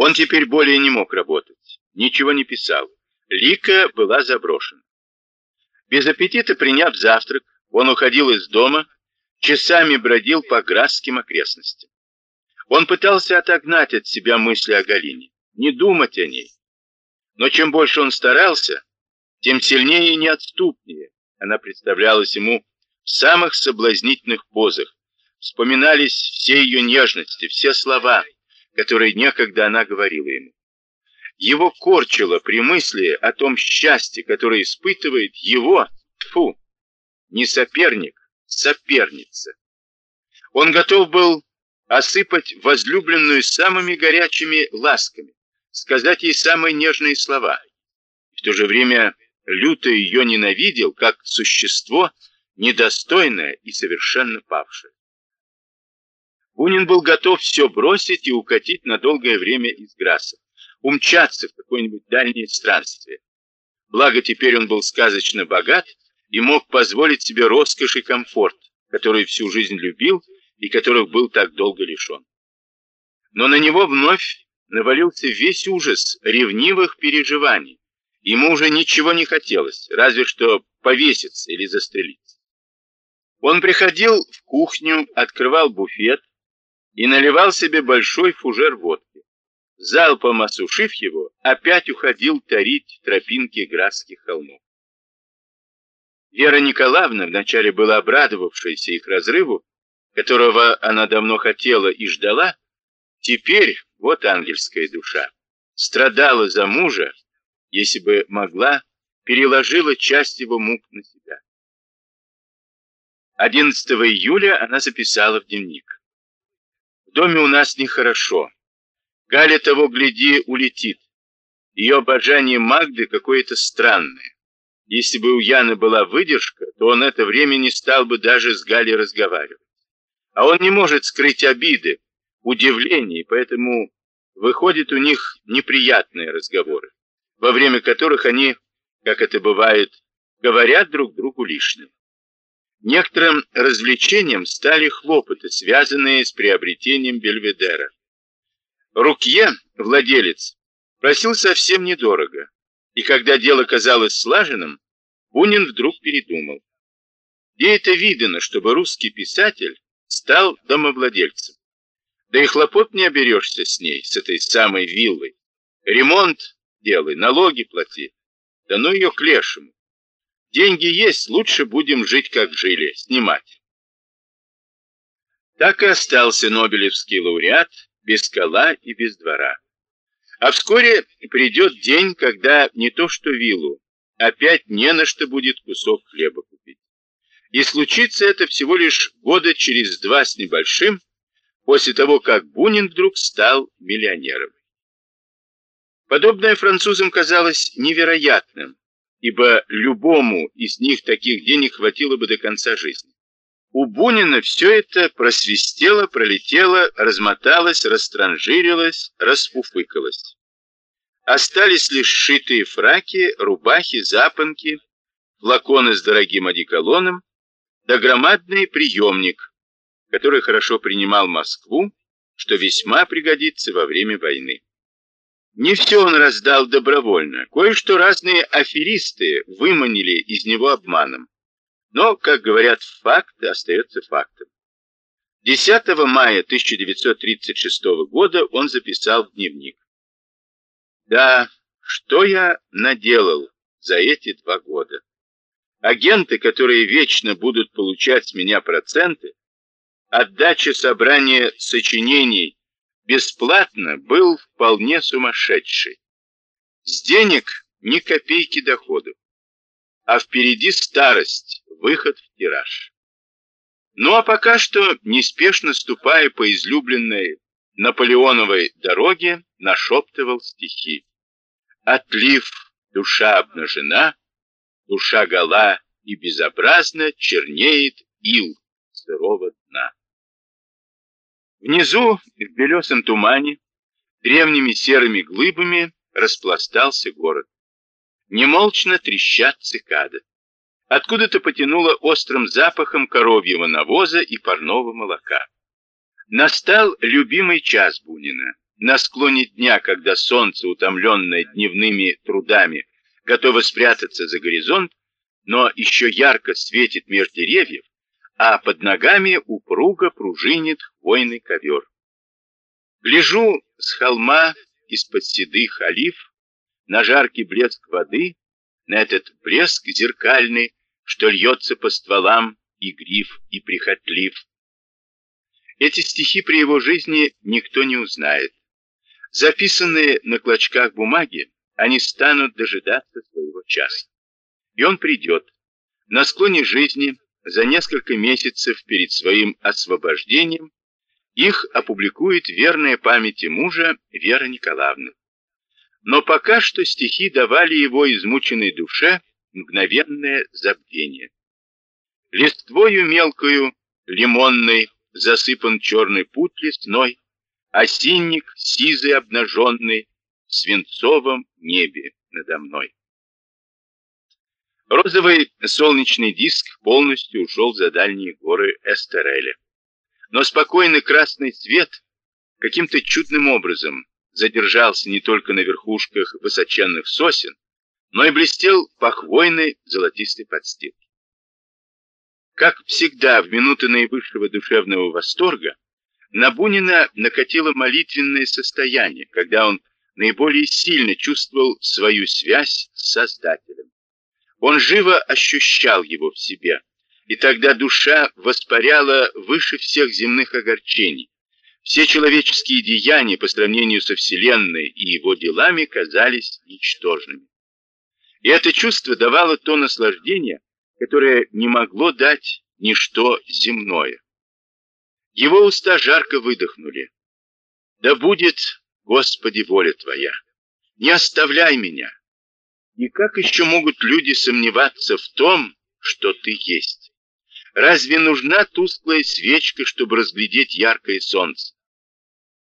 Он теперь более не мог работать, ничего не писал. Лика была заброшена. Без аппетита приняв завтрак, он уходил из дома, часами бродил по градским окрестностям. Он пытался отогнать от себя мысли о Галине, не думать о ней. Но чем больше он старался, тем сильнее и неотступнее она представлялась ему в самых соблазнительных позах. Вспоминались все ее нежности, все слова, которые некогда она говорила ему. Его корчило при мысли о том счастье, которое испытывает его, фу, не соперник, соперница. Он готов был осыпать возлюбленную самыми горячими ласками, сказать ей самые нежные слова. В то же время люто ее ненавидел, как существо, недостойное и совершенно павшее. Бунин был готов все бросить и укатить на долгое время из Граса, умчаться в какое-нибудь дальнее странствие. Благо теперь он был сказочно богат и мог позволить себе роскошь и комфорт, который всю жизнь любил и которых был так долго лишен. Но на него вновь навалился весь ужас ревнивых переживаний. Ему уже ничего не хотелось, разве что повеситься или застрелиться. Он приходил в кухню, открывал буфет, и наливал себе большой фужер водки. Залпом осушив его, опять уходил тарить тропинки Градских холмов. Вера Николаевна, вначале была обрадовавшаяся их разрыву, которого она давно хотела и ждала, теперь, вот ангельская душа, страдала за мужа, если бы могла, переложила часть его мук на себя. 11 июля она записала в дневник. Доме у нас нехорошо. Галя того, гляди, улетит. Ее обожание Магды какое-то странное. Если бы у Яны была выдержка, то он это время не стал бы даже с Галей разговаривать. А он не может скрыть обиды, удивления, поэтому выходят у них неприятные разговоры, во время которых они, как это бывает, говорят друг другу лишнее. Некоторым развлечением стали хлопоты, связанные с приобретением Бельведера. Рукье, владелец, просил совсем недорого, и когда дело казалось слаженным, Бунин вдруг передумал. Где это видано, чтобы русский писатель стал домовладельцем? Да и хлопот не оберешься с ней, с этой самой виллой. Ремонт делай, налоги плати. Да ну ее к лешему. Деньги есть, лучше будем жить, как жили, снимать. Так и остался Нобелевский лауреат без кола и без двора. А вскоре придет день, когда не то что виллу, опять не на что будет кусок хлеба купить. И случится это всего лишь года через два с небольшим, после того, как Бунин вдруг стал миллионером. Подобное французам казалось невероятным, ибо любому из них таких денег хватило бы до конца жизни. У Бунина все это просвистело, пролетело, размоталось, растранжирилось, расфуфыкалось. Остались лишь сшитые фраки, рубахи, запонки, флаконы с дорогим одеколоном, да громадный приемник, который хорошо принимал Москву, что весьма пригодится во время войны. Не все он раздал добровольно, кое-что разные аферисты выманили из него обманом. Но, как говорят, факт остается фактом. 10 мая 1936 года он записал в дневник. Да, что я наделал за эти два года? Агенты, которые вечно будут получать с меня проценты, отдача собрания сочинений бесплатно был вполне сумасшедший. С денег ни копейки доходу, а впереди старость, выход в тираж. Ну а пока что, неспешно ступая по излюбленной Наполеоновой дороге, нашептывал стихи. Отлив, душа обнажена, душа гола и безобразно чернеет ил сырого дна. Внизу, в белесом тумане, древними серыми глыбами распластался город. Немолчно трещат цикады. Откуда-то потянуло острым запахом коровьего навоза и парного молока. Настал любимый час Бунина. на склоне дня, когда солнце, утомленное дневными трудами, готово спрятаться за горизонт, но еще ярко светит меж деревьев, а под ногами упруго пружинит хвойный ковер. Гляжу с холма из-под седых олив на жаркий блеск воды, на этот блеск зеркальный, что льется по стволам и гриф, и прихотлив. Эти стихи при его жизни никто не узнает. Записанные на клочках бумаги, они станут дожидаться своего часа. И он придет. На склоне жизни, за несколько месяцев перед своим освобождением, их опубликует верная памяти мужа Вера Николаевна. Но пока что стихи давали его измученной душе мгновенное забвение. Листвою мелкою, лимонной, засыпан черный путь лесной, осинник сизый обнаженный в свинцовом небе надо мной. Розовый солнечный диск полностью ушел за дальние горы Эстереля. Но спокойный красный цвет каким-то чудным образом задержался не только на верхушках высоченных сосен, но и блестел по хвойной золотистой подстилке. Как всегда, в минуты наивысшего душевного восторга, на Бунина накатило молитвенное состояние, когда он наиболее сильно чувствовал свою связь с Создателем. Он живо ощущал его в себе, и тогда душа воспаряла выше всех земных огорчений. Все человеческие деяния по сравнению со Вселенной и его делами казались ничтожными. И это чувство давало то наслаждение, которое не могло дать ничто земное. Его уста жарко выдохнули. «Да будет, Господи, воля Твоя! Не оставляй меня!» И как еще могут люди сомневаться в том, что Ты есть? Разве нужна тусклая свечка, чтобы разглядеть яркое солнце?